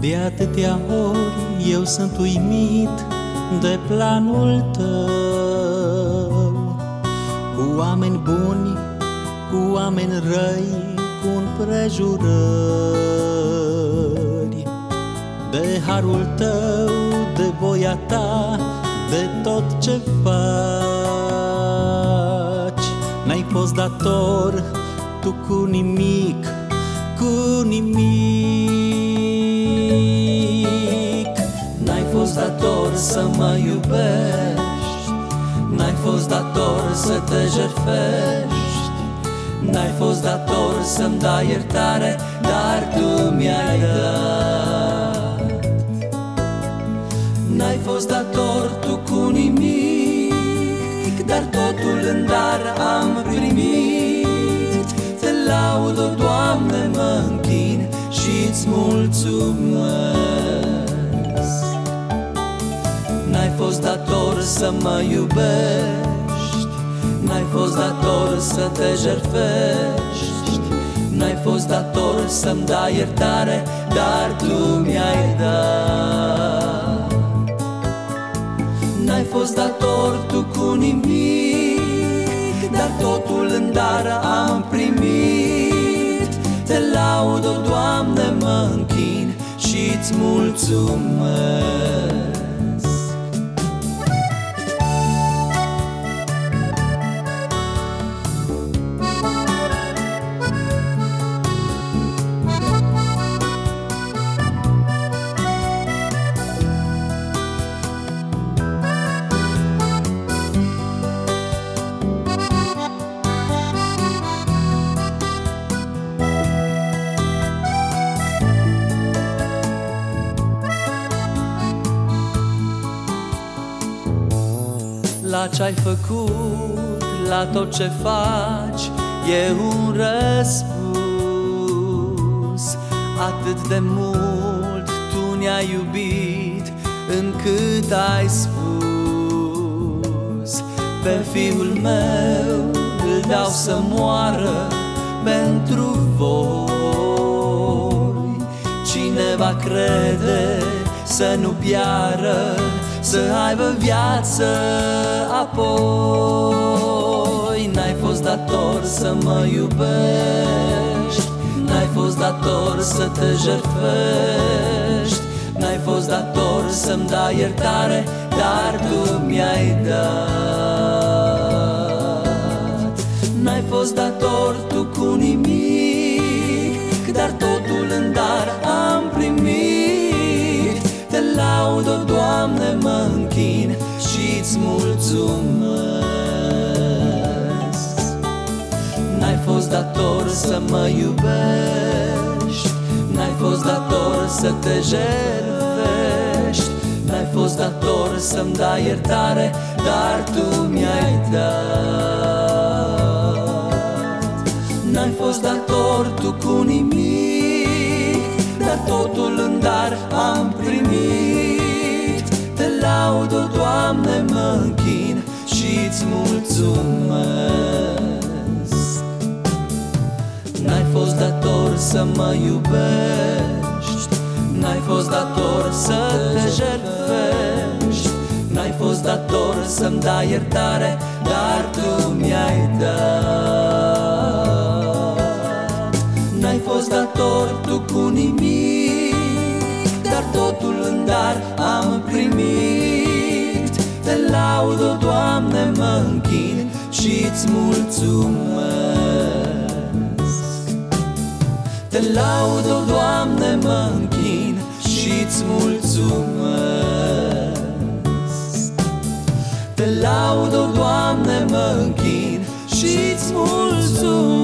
De atâtea ori eu sunt uimit de planul tău. Cu oameni buni, cu oameni răi, cu împrejurări. De harul tău, de voia ta, de tot ce faci. N-ai fost dator tu cu nimic, fost dator să te jertfești. N-ai fost dator să-mi dai iertare Dar tu mi-ai dat. N-ai fost dator tu cu nimic Dar totul în dar am primit. Te laud, o Doamne, mă închin și-ți mulțumesc. N-ai fost dator să mă iubești. N-ai fost dator să te jertfești. N-ai fost dator să-mi dai iertare Dar tu mi-ai dat. N-ai fost dator tu cu nimic Dar totul în dar am primit. Te laud, o Doamne, mă închin și-ți mulțumesc La ce-ai făcut, la tot ce faci, e un răspuns. Atât de mult tu ne-ai iubit, încât ai spus Pe fiul meu îl dau să moară pentru voi. Cine va crede să nu piară să aibă viață apoi. N-ai fost dator să mă iubești N-ai fost dator să te jertfești N-ai fost dator să-mi dai iertare Dar tu mi-ai dat. N-ai fost dator tu cu nimic Te laud, o Doamne, mă închin și-ți mulțumesc. N-ai fost dator să mă iubești N-ai fost dator să te jertfești N-ai fost dator să-mi dai iertare Dar tu mi-ai dat în dar am primit. Te laud, o Doamne, mă închin și-ți mulțumesc. N-ai fost dator să mă iubești N-ai fost dator să te jertfești N-ai fost dator să-mi dai iertare Dar tu mi-ai dat. N-ai fost dator tu cu nimic îți mulțumesc. Te laud, o Doamne, mă închin și îți mulțumesc. Te laud, o Doamne, mă închin și îți mulțumesc.